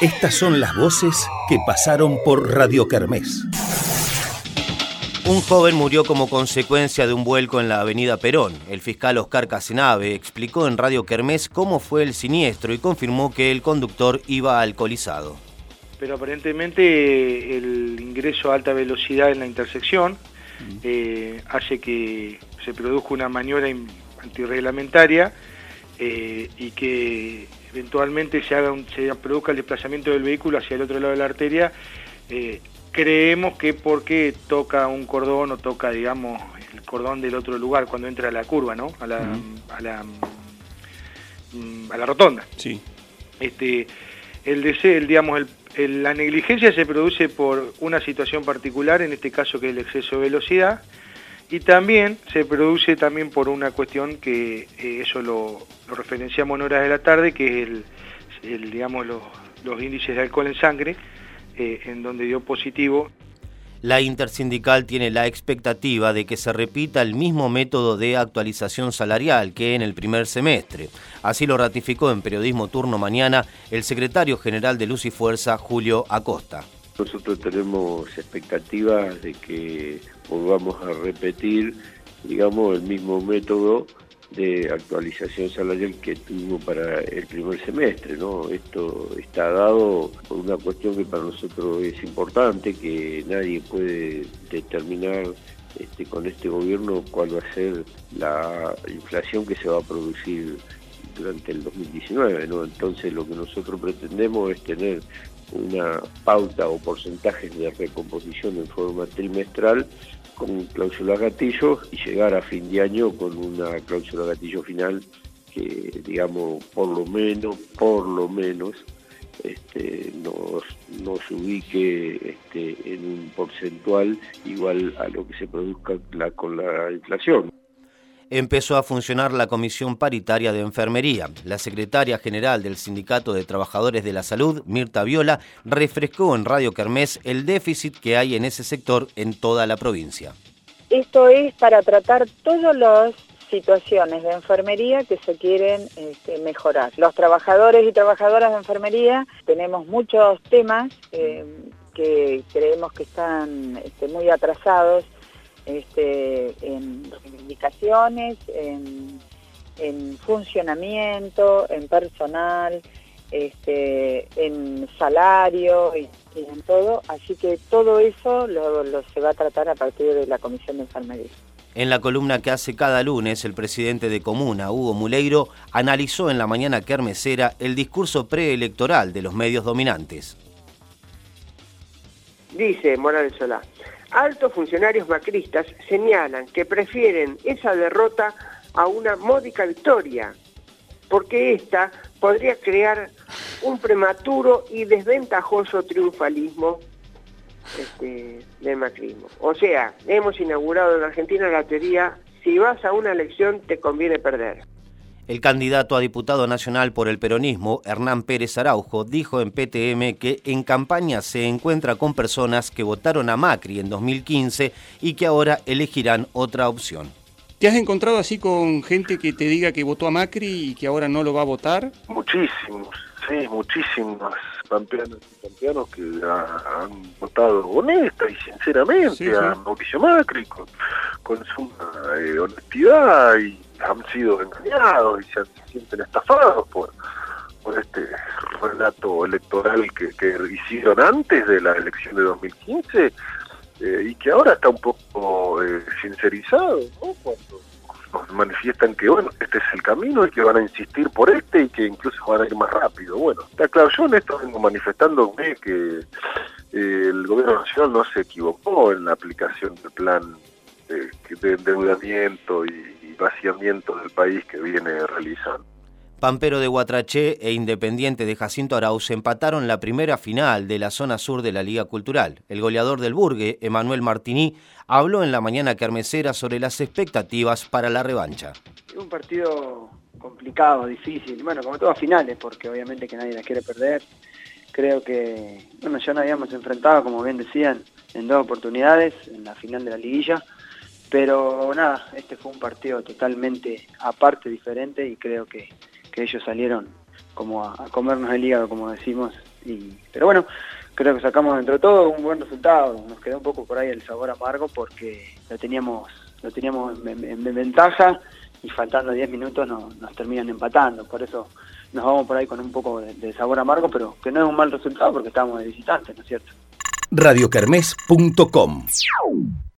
Estas son las voces que pasaron por Radio Kermés. Un joven murió como consecuencia de un vuelco en la avenida Perón. El fiscal Oscar Casenave explicó en Radio Kermés cómo fue el siniestro y confirmó que el conductor iba alcoholizado. Pero aparentemente el ingreso a alta velocidad en la intersección eh, hace que se produzca una maniobra antirreglamentaria eh, y que eventualmente se, haga se produzca el desplazamiento del vehículo hacia el otro lado de la arteria, eh, creemos que porque toca un cordón o toca, digamos, el cordón del otro lugar cuando entra a la curva, ¿no? A la, a la, mm, a la rotonda. Sí. Este, el deseo, el, digamos, el, la negligencia se produce por una situación particular, en este caso que es el exceso de velocidad, y también se produce también por una cuestión que eh, eso lo, referenciamos en horas de la tarde, que es el, digamos, los, índices de alcohol en sangre, eh, en donde dio positivo. La intersindical tiene la expectativa de que se repita el mismo método de actualización salarial que en el primer semestre. Así lo ratificó en Periodismo Turno Mañana el secretario general de Luz y Fuerza, Julio Acosta. Nosotros tenemos expectativas de que volvamos a repetir, digamos, el mismo método de actualización salarial que tuvimos para el primer semestre. Esto está dado por una cuestión que para nosotros es importante, que nadie puede determinar este, con este gobierno cuál va a ser la inflación que se va a producir durante el 2019, ¿no? Entonces lo que nosotros pretendemos es tener una pauta o porcentajes de recomposición en forma trimestral con cláusula gatillo y llegar a fin de año con una cláusula gatillo final que digamos por lo menos por lo menos este, nos, nos ubique este, en un porcentual igual a lo que se produzca con la inflación empezó a funcionar la Comisión Paritaria de Enfermería. La secretaria general del Sindicato de Trabajadores de la Salud, Mirta Viola, refrescó en Radio Kermés el déficit que hay en ese sector en toda la provincia. Esto es para tratar todas las situaciones de enfermería que se quieren este, mejorar. Los trabajadores y trabajadoras de enfermería tenemos muchos temas eh, que creemos que están este, muy atrasados este, en reivindicaciones, en, funcionamiento, en personal, este, en salario y, en todo. Así que todo eso lo, se va a tratar a partir de la Comisión de Enfermería. En la columna que hace cada lunes, el presidente de Comuna, Hugo Muleiro, analizó en la mañana kermesera el discurso preelectoral de los medios dominantes. Dice Morales Solá, altos funcionarios macristas señalan que prefieren esa derrota a una módica victoria, porque esta podría crear un prematuro y desventajoso triunfalismo este, del macrismo. O sea, hemos inaugurado en Argentina la teoría, si vas a una elección te conviene perder. El candidato a diputado nacional por el peronismo, Hernán Pérez Araujo, dijo en PTM que en campaña se encuentra con personas que votaron a Macri en 2015 y que ahora elegirán otra opción. ¿Te has encontrado así con gente que te diga que votó a Macri y que ahora no lo va a votar? Muchísimos, sí, muchísimos campeones y campeanos que han votado honesta y sinceramente a Mauricio Macri con, su eh, honestidad y han sido engañados y se, sienten estafados por, por este relato electoral que, hicieron antes de la elección de 2015 eh, y que ahora está un poco eh, sincerizado. Cuando nos manifiestan que, bueno, este es el camino y que van a insistir por este y que incluso van a ir más rápido. Bueno, está claro, yo en esto vengo manifestándome que eh, el gobierno nacional no se equivocó en la aplicación del plan de endeudamiento y, vaciamiento del país que viene realizando. Pampero de Guatraché e Independiente de Jacinto Arauz empataron la primera final de la zona sur de la Liga Cultural. El goleador del Burgue, Emanuel Martini, habló en la mañana carmesera sobre las expectativas para la revancha. Un partido complicado, difícil, bueno, como todas finales, porque obviamente que nadie las quiere perder. Creo que, bueno, ya nos habíamos enfrentado, como bien decían, en dos oportunidades, en la final de la liguilla pero nada, este fue un partido totalmente aparte, diferente y creo que, ellos salieron como a, comernos el hígado, como decimos, Y, pero bueno, creo que sacamos dentro de todo un buen resultado. Nos quedó un poco por ahí el sabor amargo porque lo teníamos, lo teníamos en, ventaja y faltando 10 minutos nos terminan empatando. Por eso nos vamos por ahí con un poco de, sabor amargo, pero que no es un mal resultado porque estamos de visitantes, ¿no es cierto?